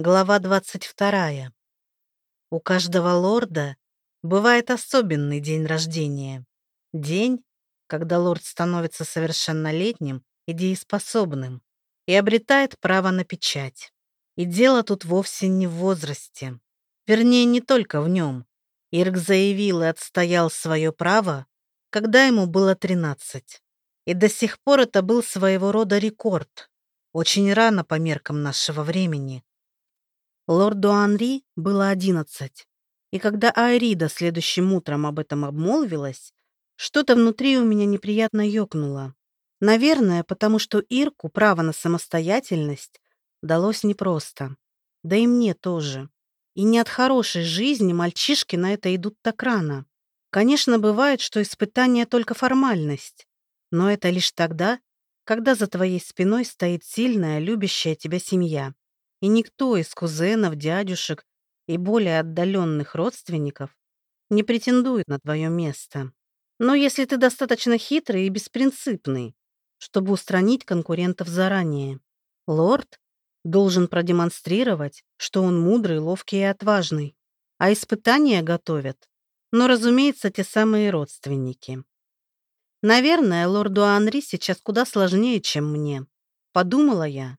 Глава 22. У каждого лорда бывает особенный день рождения. День, когда лорд становится совершеннолетним и дееспособным и обретает право на печать. И дело тут вовсе не в возрасте. Вернее, не только в нем. Ирк заявил и отстоял свое право, когда ему было 13. И до сих пор это был своего рода рекорд. Очень рано по меркам нашего времени. Лорду Анри было одиннадцать, и когда Айрида следующим утром об этом обмолвилась, что-то внутри у меня неприятно ёкнуло. Наверное, потому что Ирку право на самостоятельность далось непросто. Да и мне тоже. И не от хорошей жизни мальчишки на это идут так рано. Конечно, бывает, что испытание только формальность, но это лишь тогда, когда за твоей спиной стоит сильная, любящая тебя семья и никто из кузенов, дядюшек и более отдаленных родственников не претендует на твое место. Но если ты достаточно хитрый и беспринципный, чтобы устранить конкурентов заранее, лорд должен продемонстрировать, что он мудрый, ловкий и отважный. А испытания готовят, но, разумеется, те самые родственники. Наверное, лорду Анри сейчас куда сложнее, чем мне. Подумала я,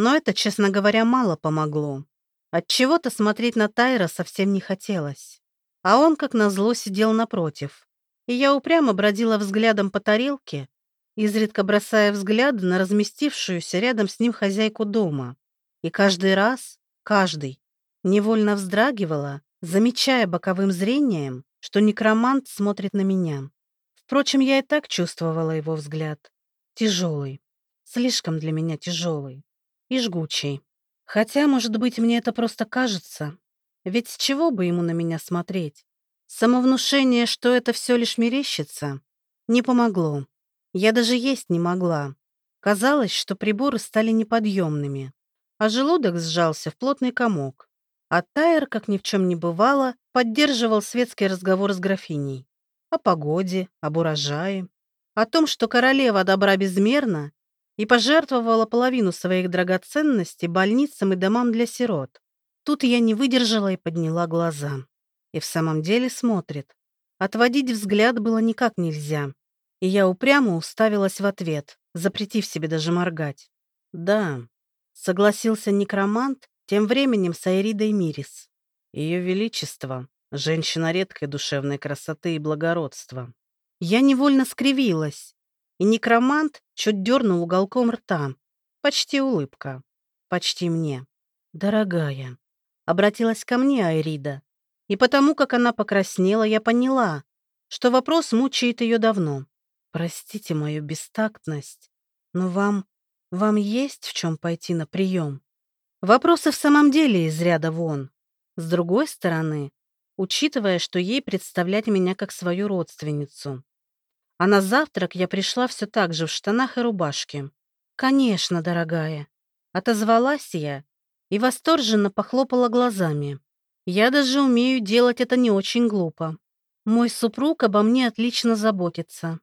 но это, честно говоря, мало помогло. От чего то смотреть на Тайра совсем не хотелось. А он, как назло, сидел напротив. И я упрямо бродила взглядом по тарелке, изредка бросая взгляды на разместившуюся рядом с ним хозяйку дома. И каждый раз, каждый, невольно вздрагивала, замечая боковым зрением, что некромант смотрит на меня. Впрочем, я и так чувствовала его взгляд. Тяжелый. Слишком для меня тяжелый и жгучий. Хотя, может быть, мне это просто кажется. Ведь с чего бы ему на меня смотреть? Самовнушение, что это все лишь мерещится, не помогло. Я даже есть не могла. Казалось, что приборы стали неподъемными, а желудок сжался в плотный комок. А Тайер, как ни в чем не бывало, поддерживал светский разговор с графиней. О погоде, об урожае, о том, что королева добра безмерна и пожертвовала половину своих драгоценностей больницам и домам для сирот. Тут я не выдержала и подняла глаза. И в самом деле смотрит. Отводить взгляд было никак нельзя. И я упрямо уставилась в ответ, запретив себе даже моргать. «Да», — согласился некромант, тем временем с Айридой Мирис. «Ее Величество, женщина редкой душевной красоты и благородства». Я невольно скривилась, и некромант чуть дернул уголком рта. Почти улыбка. Почти мне. «Дорогая», — обратилась ко мне Айрида. И потому, как она покраснела, я поняла, что вопрос мучает ее давно. «Простите мою бестактность, но вам... вам есть в чем пойти на прием?» Вопросы в самом деле из ряда вон. С другой стороны, учитывая, что ей представлять меня как свою родственницу. А на завтрак я пришла все так же в штанах и рубашке. «Конечно, дорогая», — отозвалась я и восторженно похлопала глазами. «Я даже умею делать это не очень глупо. Мой супруг обо мне отлично заботится».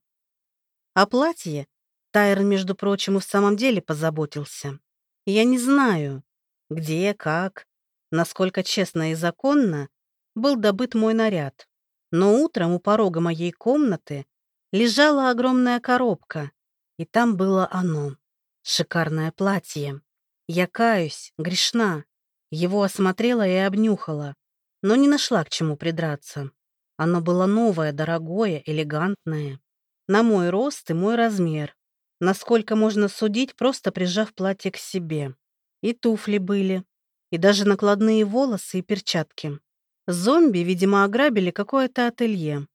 О платье Тайр, между прочим, и в самом деле позаботился. Я не знаю, где, как, насколько честно и законно был добыт мой наряд. Но утром у порога моей комнаты лежала огромная коробка, и там было оно. Шикарное платье. Я каюсь, грешна. Его осмотрела и обнюхала, но не нашла к чему придраться. Оно было новое, дорогое, элегантное. На мой рост и мой размер. Насколько можно судить, просто прижав платье к себе. И туфли были. И даже накладные волосы и перчатки. Зомби, видимо, ограбили какое-то ателье.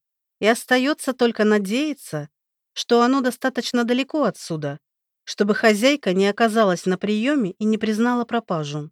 И остается только надеяться, что оно достаточно далеко отсюда, чтобы хозяйка не оказалась на приеме и не признала пропажу.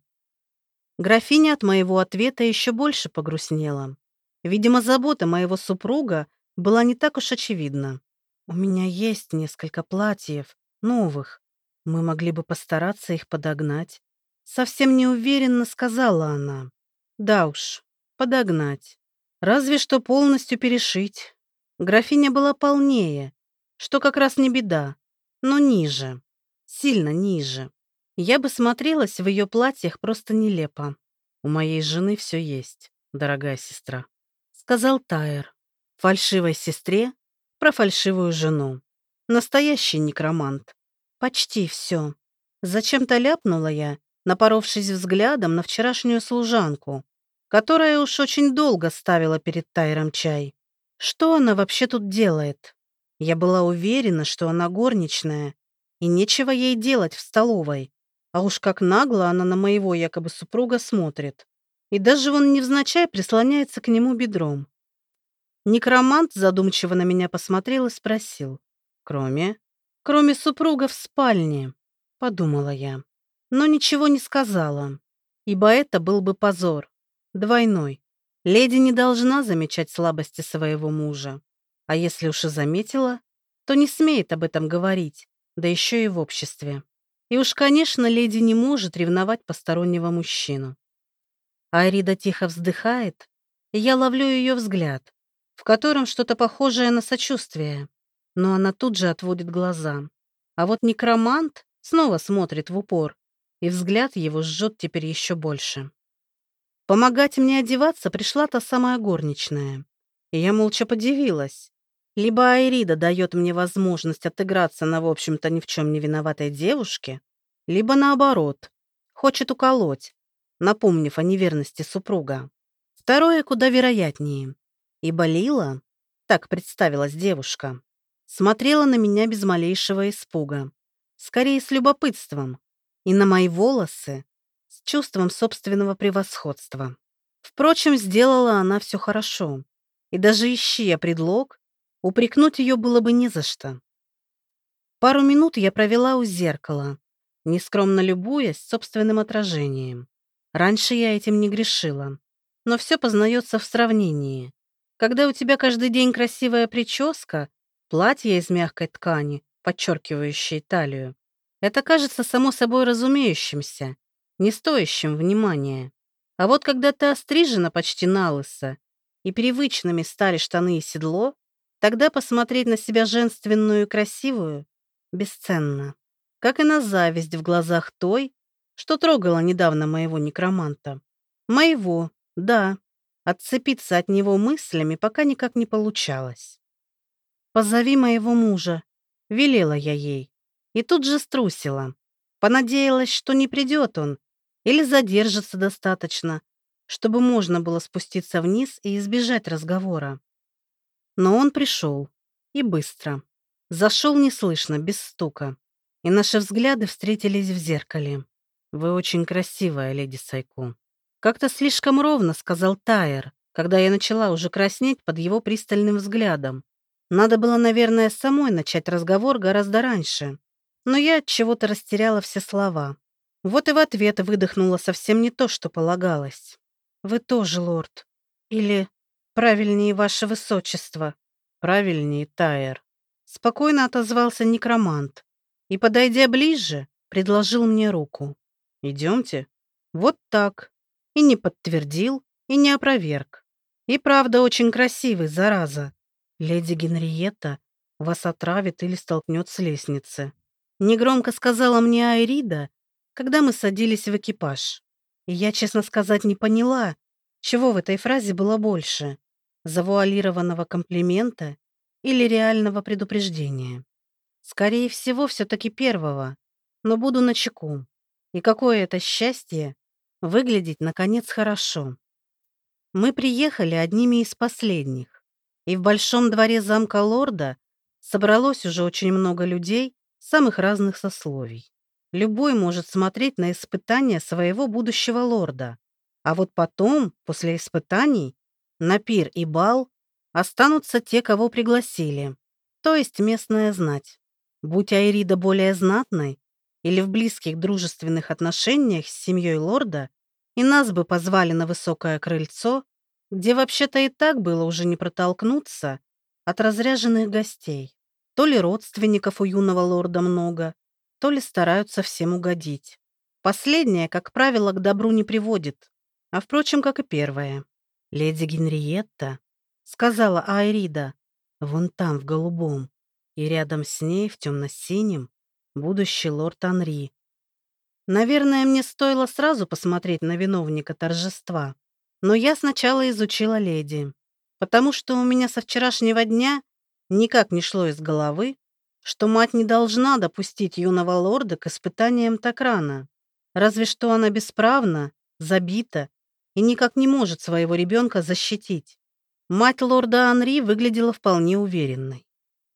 Графиня от моего ответа еще больше погрустнела. Видимо, забота моего супруга была не так уж очевидна. «У меня есть несколько платьев, новых. Мы могли бы постараться их подогнать». Совсем неуверенно сказала она. «Да уж, подогнать. Разве что полностью перешить. Графиня была полнее, что как раз не беда, но ниже, сильно ниже. Я бы смотрелась в ее платьях просто нелепо. «У моей жены все есть, дорогая сестра», — сказал Тайер. Фальшивой сестре про фальшивую жену. Настоящий некромант. Почти все. Зачем-то ляпнула я, напоровшись взглядом на вчерашнюю служанку, которая уж очень долго ставила перед Тайром чай. Что она вообще тут делает? Я была уверена, что она горничная, и нечего ей делать в столовой. А уж как нагло она на моего якобы супруга смотрит. И даже он невзначай прислоняется к нему бедром. Некромант задумчиво на меня посмотрел и спросил. «Кроме?» «Кроме супруга в спальне», — подумала я. Но ничего не сказала, ибо это был бы позор. Двойной. Леди не должна замечать слабости своего мужа. А если уж и заметила, то не смеет об этом говорить, да еще и в обществе. И уж, конечно, леди не может ревновать постороннего мужчину. Айрида тихо вздыхает, и я ловлю ее взгляд, в котором что-то похожее на сочувствие. Но она тут же отводит глаза. А вот некромант снова смотрит в упор, и взгляд его жжет теперь еще больше. Помогать мне одеваться пришла та самая горничная. И я молча подивилась. Либо Айрида дает мне возможность отыграться на, в общем-то, ни в чем не виноватой девушке, либо наоборот, хочет уколоть, напомнив о неверности супруга. Второе куда вероятнее, ибо Лила, так представилась девушка, смотрела на меня без малейшего испуга, скорее с любопытством, и на мои волосы с чувством собственного превосходства. Впрочем, сделала она все хорошо, и даже ищи предлог, Упрекнуть ее было бы не за что. Пару минут я провела у зеркала, нескромно любуясь собственным отражением. Раньше я этим не грешила. Но все познается в сравнении. Когда у тебя каждый день красивая прическа, платье из мягкой ткани, подчеркивающее талию, это кажется само собой разумеющимся, не стоящим внимания. А вот когда ты острижена почти на лысо, и привычными стали штаны и седло, Тогда посмотреть на себя женственную и красивую бесценно. Как и на зависть в глазах той, что трогала недавно моего некроманта. Моего, да. Отцепиться от него мыслями пока никак не получалось. «Позови моего мужа», — велела я ей. И тут же струсила. Понадеялась, что не придет он или задержится достаточно, чтобы можно было спуститься вниз и избежать разговора. Но он пришел. И быстро. Зашел неслышно, без стука. И наши взгляды встретились в зеркале. «Вы очень красивая, леди Сайку». «Как-то слишком ровно», — сказал Тайер, когда я начала уже краснеть под его пристальным взглядом. Надо было, наверное, самой начать разговор гораздо раньше. Но я от чего-то растеряла все слова. Вот и в ответ выдохнула совсем не то, что полагалось. «Вы тоже, лорд. Или Правильнее, ваше высочество. Правильнее, Тайер. Спокойно отозвался некромант и, подойдя ближе, предложил мне руку. Идемте. Вот так. И не подтвердил, и не опроверг. И правда очень красивый, зараза. Леди Генриетта вас отравит или столкнет с лестницы. Негромко сказала мне Айрида, когда мы садились в экипаж. И я, честно сказать, не поняла, чего в этой фразе было больше? Завуалированного комплимента или реального предупреждения? Скорее всего, все-таки первого, но буду начеку. И какое это счастье выглядеть, наконец, хорошо. Мы приехали одними из последних, и в большом дворе замка лорда собралось уже очень много людей самых разных сословий. Любой может смотреть на испытания своего будущего лорда, а вот потом, после испытаний, на пир и бал останутся те, кого пригласили, то есть местная знать. Будь Айрида более знатной или в близких дружественных отношениях с семьей лорда, и нас бы позвали на высокое крыльцо, где вообще-то и так было уже не протолкнуться от разряженных гостей. То ли родственников у юного лорда много, то ли стараются всем угодить. Последнее, как правило, к добру не приводит. А впрочем, как и первое. «Леди Генриетта», — сказала Айрида, — «вон там, в голубом, и рядом с ней, в темно-синем, будущий лорд Анри». Наверное, мне стоило сразу посмотреть на виновника торжества. Но я сначала изучила леди, потому что у меня со вчерашнего дня никак не шло из головы, что мать не должна допустить юного лорда к испытаниям так рано. Разве что она бесправна, забита и никак не может своего ребенка защитить. Мать лорда Анри выглядела вполне уверенной,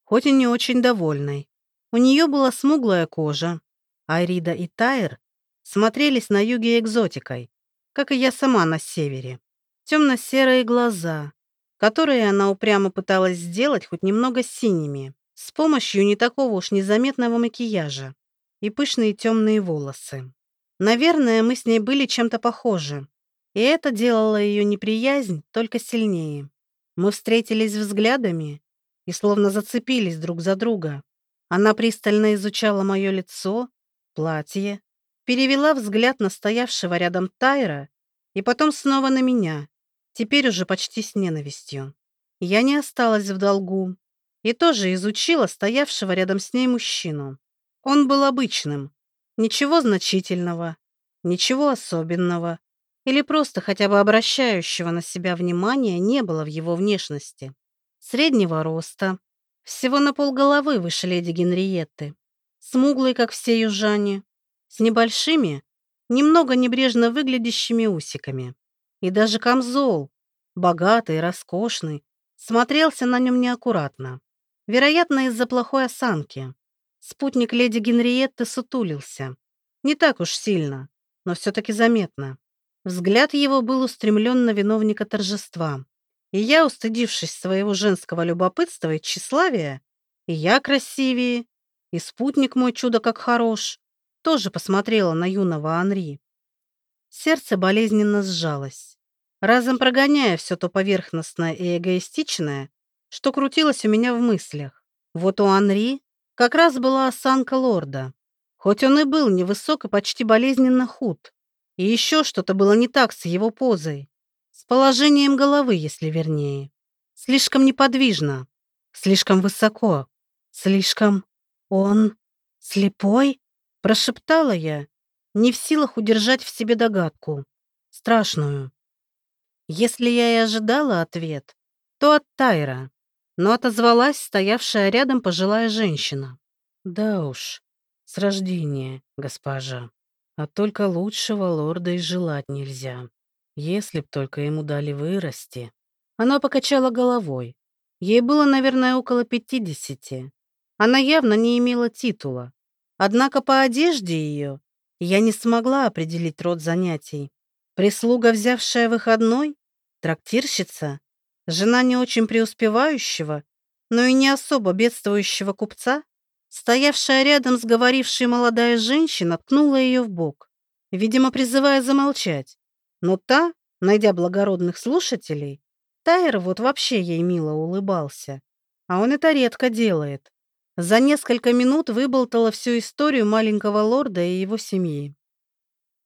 хоть и не очень довольной. У нее была смуглая кожа, а Рида и Тайр смотрелись на юге экзотикой, как и я сама на севере. Темно-серые глаза, которые она упрямо пыталась сделать хоть немного синими, с помощью не такого уж незаметного макияжа, и пышные темные волосы. Наверное, мы с ней были чем-то похожи, и это делало ее неприязнь только сильнее. Мы встретились взглядами и словно зацепились друг за друга. Она пристально изучала мое лицо, платье, перевела взгляд на стоявшего рядом Тайра и потом снова на меня, теперь уже почти с ненавистью. Я не осталась в долгу и тоже изучила стоявшего рядом с ней мужчину. Он был обычным, ничего значительного, ничего особенного или просто хотя бы обращающего на себя внимания не было в его внешности. Среднего роста, всего на полголовы выше леди Генриетты, смуглый, как все южане, с небольшими, немного небрежно выглядящими усиками. И даже камзол, богатый, роскошный, смотрелся на нем неаккуратно. Вероятно, из-за плохой осанки. Спутник леди Генриетты сутулился. Не так уж сильно, но все-таки заметно. Взгляд его был устремлен на виновника торжества. И я, устыдившись своего женского любопытства и тщеславия, и я красивее, и спутник мой чудо как хорош, тоже посмотрела на юного Анри. Сердце болезненно сжалось, разом прогоняя все то поверхностное и эгоистичное, что крутилось у меня в мыслях. Вот у Анри как раз была осанка лорда, хоть он и был невысок и почти болезненно худ, и еще что-то было не так с его позой. С положением головы, если вернее. Слишком неподвижно. Слишком высоко. Слишком... Он... слепой? Прошептала я, не в силах удержать в себе догадку. Страшную. Если я и ожидала ответ, то от Тайра. Но отозвалась стоявшая рядом пожилая женщина. Да уж, с рождения, госпожа. А только лучшего лорда и желать нельзя. Если б только ему дали вырасти. Она покачала головой. Ей было, наверное, около пятидесяти. Она явно не имела титула. Однако по одежде ее я не смогла определить род занятий. Прислуга, взявшая выходной? Трактирщица? Жена не очень преуспевающего, но и не особо бедствующего купца? Стоявшая рядом с говорившей молодая женщина ткнула ее в бок, видимо, призывая замолчать. Но та, найдя благородных слушателей, Тайр вот вообще ей мило улыбался. А он это редко делает. За несколько минут выболтала всю историю маленького лорда и его семьи.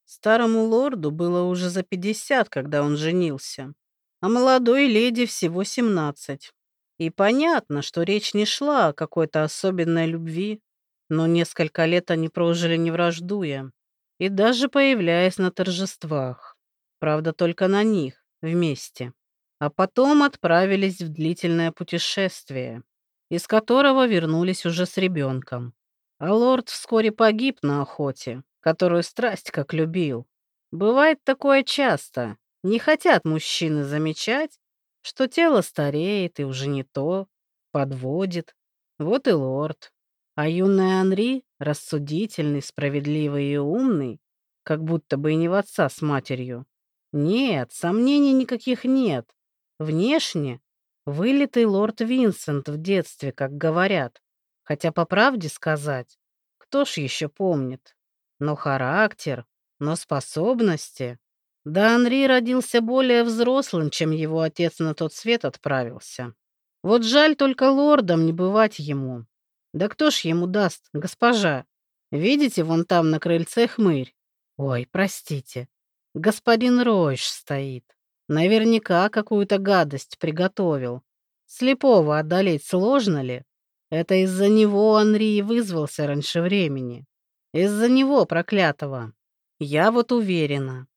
Старому лорду было уже за пятьдесят, когда он женился, а молодой леди всего семнадцать. И понятно, что речь не шла о какой-то особенной любви, но несколько лет они прожили не враждуя и даже появляясь на торжествах. Правда, только на них, вместе. А потом отправились в длительное путешествие, из которого вернулись уже с ребенком. А лорд вскоре погиб на охоте, которую страсть как любил. Бывает такое часто. Не хотят мужчины замечать, что тело стареет и уже не то, подводит. Вот и лорд. А юный Анри, рассудительный, справедливый и умный, как будто бы и не в отца с матерью. Нет, сомнений никаких нет. Внешне вылитый лорд Винсент в детстве, как говорят. Хотя, по правде сказать, кто ж еще помнит? Но характер, но способности. Да Анри родился более взрослым, чем его отец на тот свет отправился. Вот жаль только лордом не бывать ему. Да кто ж ему даст, госпожа? Видите, вон там на крыльце хмырь? Ой, простите. Господин Ройш стоит. Наверняка какую-то гадость приготовил. Слепого одолеть сложно ли? Это из-за него Анри и вызвался раньше времени. Из-за него, проклятого. Я вот уверена.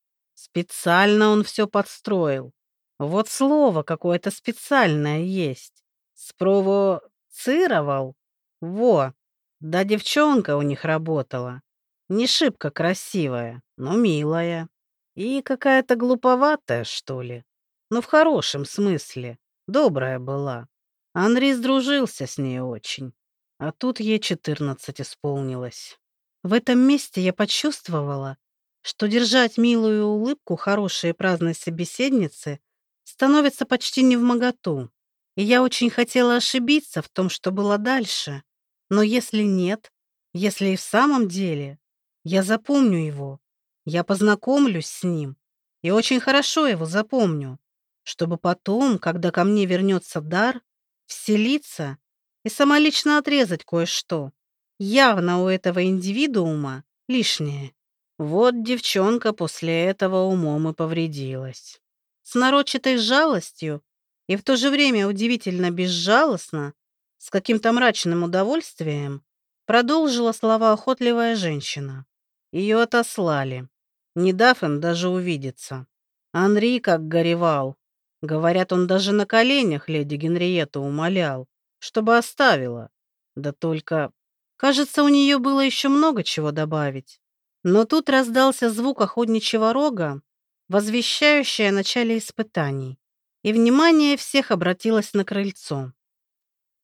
Специально он все подстроил. Вот слово какое-то специальное есть. Спровоцировал. Во. Да девчонка у них работала. Не шибко красивая, но милая. И какая-то глуповатая, что ли. Но в хорошем смысле. Добрая была. Анри сдружился с ней очень. А тут ей четырнадцать исполнилось. В этом месте я почувствовала, что держать милую улыбку хорошей и праздной собеседницы становится почти не в моготу. И я очень хотела ошибиться в том, что было дальше. Но если нет, если и в самом деле, я запомню его, я познакомлюсь с ним и очень хорошо его запомню, чтобы потом, когда ко мне вернется дар, вселиться и самолично отрезать кое-что. Явно у этого индивидуума лишнее. Вот девчонка после этого умом и повредилась. С нарочатой жалостью и в то же время удивительно безжалостно, с каким-то мрачным удовольствием, продолжила слова охотливая женщина. Ее отослали, не дав им даже увидеться. Анри как горевал. Говорят, он даже на коленях леди Генриетту умолял, чтобы оставила. Да только Кажется, у нее было еще много чего добавить. Но тут раздался звук охотничьего рога, возвещающий о начале испытаний, и внимание всех обратилось на крыльцо.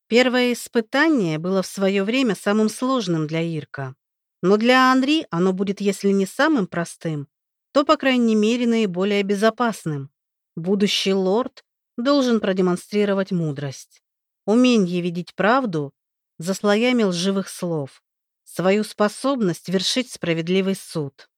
Первое испытание было в свое время самым сложным для Ирка. Но для Анри оно будет, если не самым простым, то, по крайней мере, наиболее безопасным. Будущий лорд должен продемонстрировать мудрость, умение видеть правду за слоями лживых слов, свою способность вершить справедливый суд.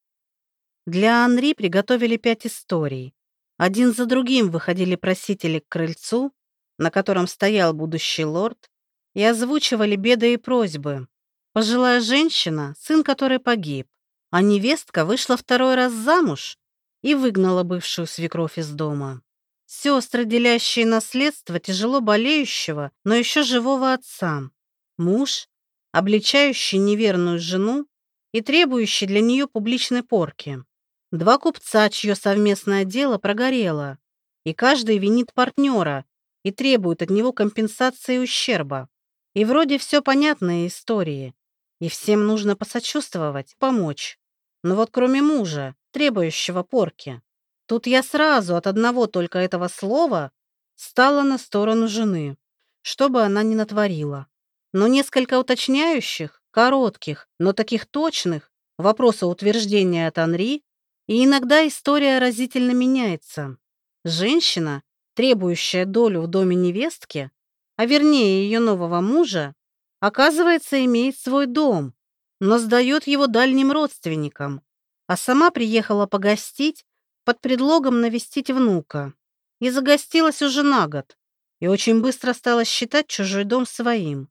Для Анри приготовили пять историй. Один за другим выходили просители к крыльцу, на котором стоял будущий лорд, и озвучивали беды и просьбы. Пожилая женщина, сын которой погиб, а невестка вышла второй раз замуж и выгнала бывшую свекровь из дома. Сестры, делящие наследство тяжело болеющего, но еще живого отца. Муж, обличающий неверную жену и требующий для нее публичной порки. Два купца, чье совместное дело прогорело, и каждый винит партнера и требует от него компенсации ущерба. И вроде все понятные истории, и всем нужно посочувствовать, помочь. Но вот кроме мужа, требующего порки, тут я сразу от одного только этого слова стала на сторону жены, что бы она ни натворила но несколько уточняющих, коротких, но таких точных вопроса утверждения от Анри, и иногда история разительно меняется. Женщина, требующая долю в доме невестки, а вернее ее нового мужа, оказывается, имеет свой дом, но сдает его дальним родственникам, а сама приехала погостить под предлогом навестить внука. И загостилась уже на год, и очень быстро стала считать чужой дом своим.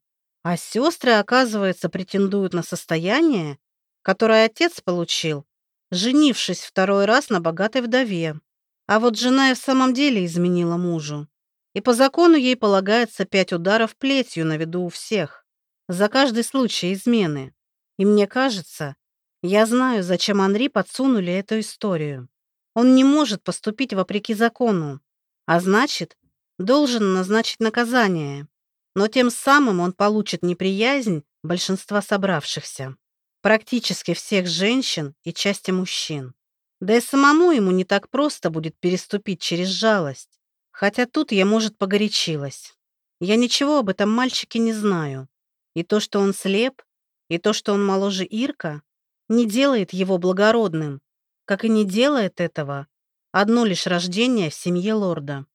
А сестры, оказывается, претендуют на состояние, которое отец получил, женившись второй раз на богатой вдове. А вот жена и в самом деле изменила мужу. И по закону ей полагается пять ударов плетью на виду у всех. За каждый случай измены. И мне кажется, я знаю, зачем Анри подсунули эту историю. Он не может поступить вопреки закону, а значит, должен назначить наказание но тем самым он получит неприязнь большинства собравшихся, практически всех женщин и части мужчин. Да и самому ему не так просто будет переступить через жалость, хотя тут я, может, погорячилась. Я ничего об этом мальчике не знаю. И то, что он слеп, и то, что он моложе Ирка, не делает его благородным, как и не делает этого одно лишь рождение в семье лорда.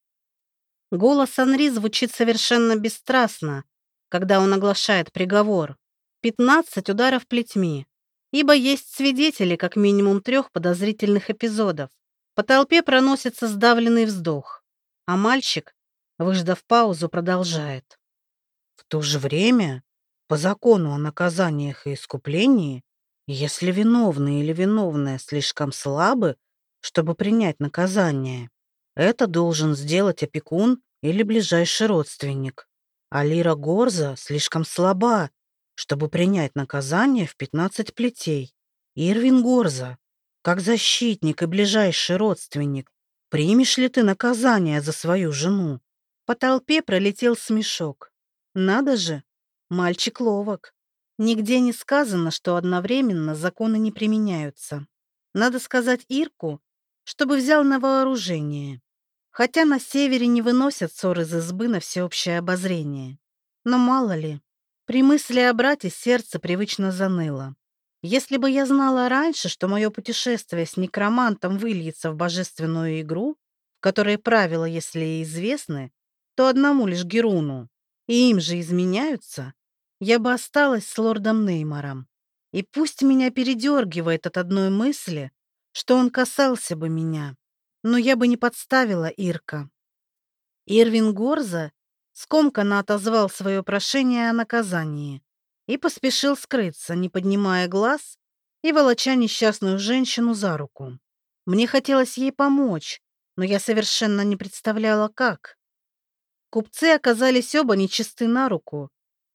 Голос Анри звучит совершенно бесстрастно, когда он оглашает приговор. 15 ударов плетьми. Ибо есть свидетели как минимум трех подозрительных эпизодов. По толпе проносится сдавленный вздох, а мальчик, выждав паузу, продолжает. В то же время, по закону о наказаниях и искуплении, если виновный или виновная слишком слабы, чтобы принять наказание, это должен сделать опекун или ближайший родственник. А Лира Горза слишком слаба чтобы принять наказание в 15 плетей. Ирвин Горза, как защитник и ближайший родственник, примешь ли ты наказание за свою жену? По толпе пролетел смешок. Надо же, мальчик ловок. Нигде не сказано, что одновременно законы не применяются. Надо сказать Ирку, чтобы взял на вооружение. Хотя на севере не выносят ссор из избы на всеобщее обозрение. Но мало ли, при мысли о брате сердце привычно заныло. Если бы я знала раньше, что мое путешествие с некромантом выльется в божественную игру, в которой правила, если и известны, то одному лишь Геруну, и им же изменяются, я бы осталась с лордом Неймором. И пусть меня передергивает от одной мысли, что он касался бы меня, но я бы не подставила Ирка. Ирвин Горза скомканно отозвал свое прошение о наказании и поспешил скрыться, не поднимая глаз и волоча несчастную женщину за руку. Мне хотелось ей помочь, но я совершенно не представляла, как. Купцы оказались оба нечисты на руку,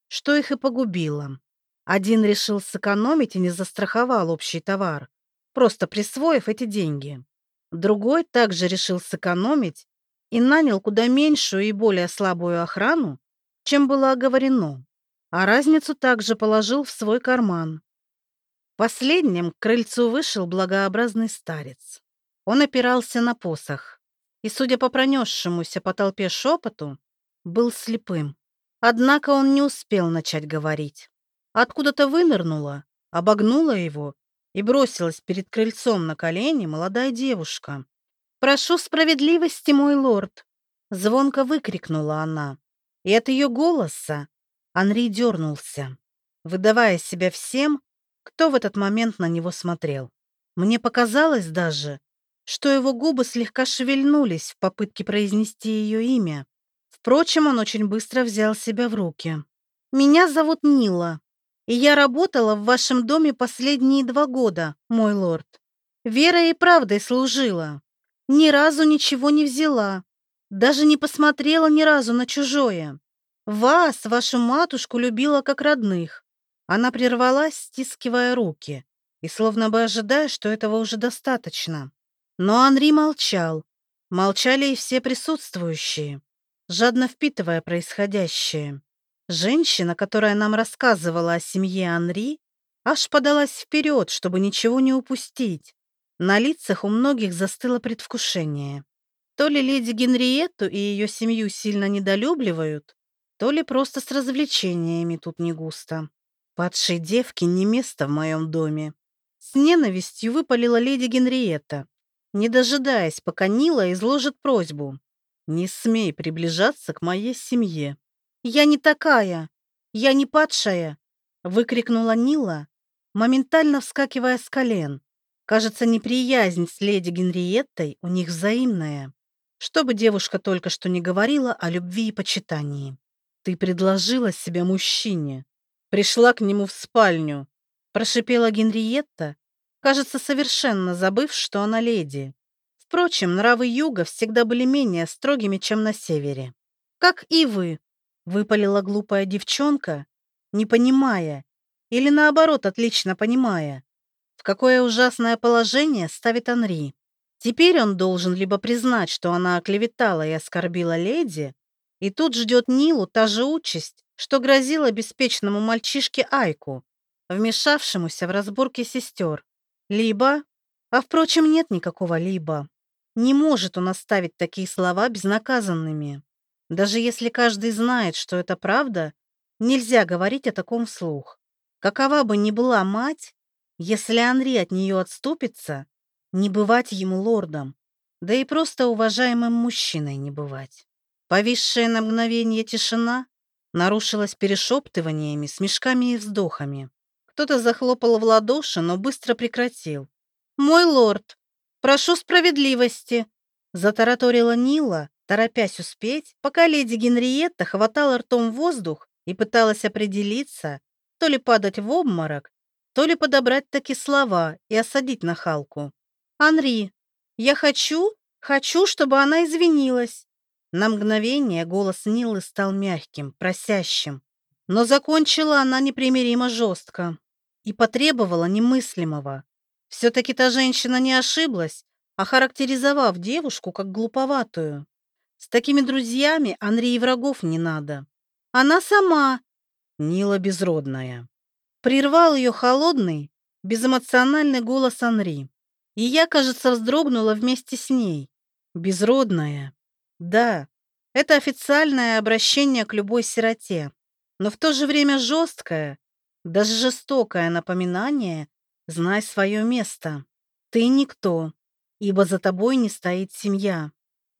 что их и погубило. Один решил сэкономить и не застраховал общий товар, просто присвоив эти деньги. Другой также решил сэкономить и нанял куда меньшую и более слабую охрану, чем было оговорено а разницу также положил в свой карман. Последним к крыльцу вышел благообразный старец. Он опирался на посох и, судя по пронесшемуся по толпе шепоту, был слепым. Однако он не успел начать говорить. Откуда-то вынырнула, обогнула его и бросилась перед крыльцом на колени молодая девушка. «Прошу справедливости, мой лорд!» Звонко выкрикнула она. И от ее голоса Анри дернулся, выдавая себя всем, кто в этот момент на него смотрел. Мне показалось даже, что его губы слегка шевельнулись в попытке произнести ее имя. Впрочем, он очень быстро взял себя в руки. «Меня зовут Нила, я работала в вашем доме последние два года, мой лорд. Верой и правдой служила. Ни разу ничего не взяла, даже не посмотрела ни разу на чужое. Вас, вашу матушку, любила как родных. Она прервалась, стискивая руки, и словно бы ожидая, что этого уже достаточно. Но Анри молчал. Молчали и все присутствующие, жадно впитывая происходящее. Женщина, которая нам рассказывала о семье Анри, аж подалась вперед, чтобы ничего не упустить. На лицах у многих застыло предвкушение. То ли леди Генриетту и ее семью сильно недолюбливают, то ли просто с развлечениями тут не густо. Падшей девки не место в моем доме. С ненавистью выпалила леди Генриетта, не дожидаясь, пока Нила изложит просьбу. «Не смей приближаться к моей семье». «Я не такая! Я не падшая!» выкрикнула Нила, моментально вскакивая с колен. Кажется, неприязнь с леди Генриеттой у них взаимная. Что бы девушка только что не говорила о любви и почитании. Ты предложила себя мужчине. Пришла к нему в спальню. Прошипела Генриетта, кажется, совершенно забыв, что она леди. Впрочем, нравы юга всегда были менее строгими, чем на севере. «Как и вы», — выпалила глупая девчонка, не понимая, или наоборот, отлично понимая, в какое ужасное положение ставит Анри. Теперь он должен либо признать, что она оклеветала и оскорбила леди, и тут ждет Нилу та же участь, что грозила беспечному мальчишке Айку, вмешавшемуся в разборки сестер. Либо... А, впрочем, нет никакого «либо». Не может он оставить такие слова безнаказанными. Даже если каждый знает, что это правда, нельзя говорить о таком вслух. Какова бы ни была мать, если Анри от нее отступится, не бывать ему лордом, да и просто уважаемым мужчиной не бывать. Повисшая на мгновение тишина нарушилась перешептываниями, смешками и вздохами. Кто-то захлопал в ладоши, но быстро прекратил. «Мой лорд, прошу справедливости!» Затараторила Нила, торопясь успеть, пока леди Генриетта хватала ртом воздух и пыталась определиться, то ли падать в обморок, то ли подобрать такие слова и осадить нахалку. «Анри, я хочу, хочу, чтобы она извинилась. На мгновение голос Нилы стал мягким, просящим. Но закончила она непримиримо жестко и потребовала немыслимого. Все-таки та женщина не ошиблась, охарактеризовав девушку как глуповатую. С такими друзьями Анри врагов не надо. Она сама, Нила безродная. Прервал ее холодный, безэмоциональный голос Анри. И я, кажется, вздрогнула вместе с ней. Безродная. Да, это официальное обращение к любой сироте, но в то же время жесткое, даже жестокое напоминание «Знай свое место. Ты никто, ибо за тобой не стоит семья.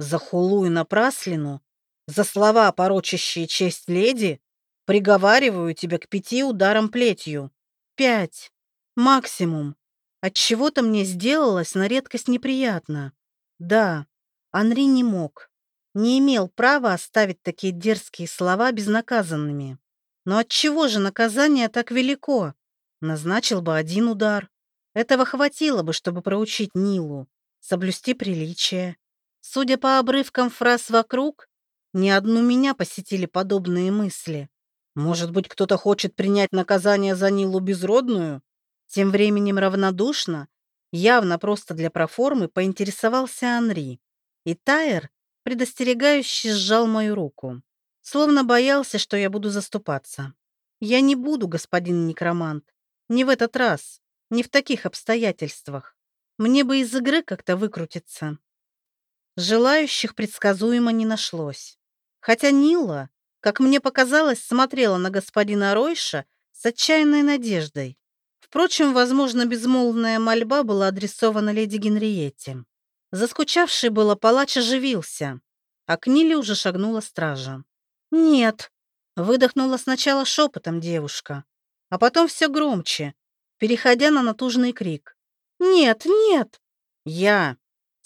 За хулу и напраслину, за слова, порочащие честь леди, приговариваю тебя к пяти ударам плетью. Пять. Максимум. От чего то мне сделалось на редкость неприятно. Да, Анри не мог, не имел права оставить такие дерзкие слова безнаказанными. Но от чего же наказание так велико? Назначил бы один удар. Этого хватило бы, чтобы проучить Нилу, соблюсти приличие. Судя по обрывкам фраз вокруг, ни одну меня посетили подобные мысли. Может быть, кто-то хочет принять наказание за Нилу безродную? Тем временем равнодушно, явно просто для проформы, поинтересовался Анри. И Тайер предостерегающе сжал мою руку, словно боялся, что я буду заступаться. «Я не буду, господин некромант. Не в этот раз, не в таких обстоятельствах. Мне бы из игры как-то выкрутиться». Желающих предсказуемо не нашлось. Хотя Нила, как мне показалось, смотрела на господина Ройша с отчаянной надеждой. Впрочем, возможно, безмолвная мольба была адресована леди Генриетте. Заскучавший было палач оживился, а к Ниле уже шагнула стража. «Нет», — выдохнула сначала шепотом девушка, а потом все громче, переходя на натужный крик. «Нет, нет!» «Я!» —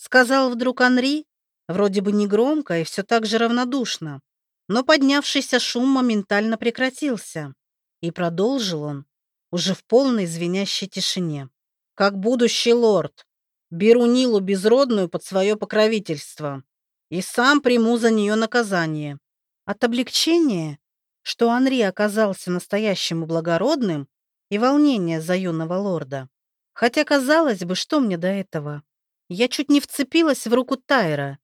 сказал вдруг Анри, вроде бы негромко и все так же равнодушно, но поднявшийся шум моментально прекратился. И продолжил он, уже в полной звенящей тишине. «Как будущий лорд, беру Нилу безродную под свое покровительство и сам приму за нее наказание». От облегчения, что Анри оказался настоящим и благородным, и волнения за юного лорда. Хотя, казалось бы, что мне до этого? Я чуть не вцепилась в руку Тайра,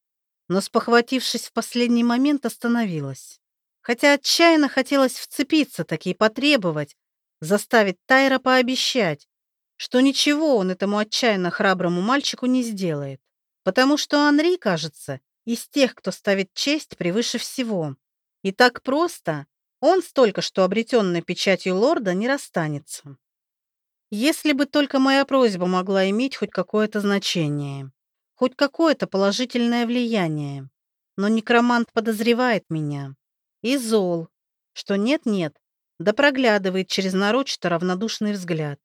но, спохватившись в последний момент, остановилась. Хотя отчаянно хотелось вцепиться таки и потребовать, заставить Тайра пообещать, что ничего он этому отчаянно храброму мальчику не сделает, потому что Анри, кажется, из тех, кто ставит честь превыше всего. И так просто он с только что обретенной печатью лорда не расстанется. Если бы только моя просьба могла иметь хоть какое-то значение, хоть какое-то положительное влияние. Но некромант подозревает меня. И зол, что нет-нет, да проглядывает через нарочито равнодушный взгляд.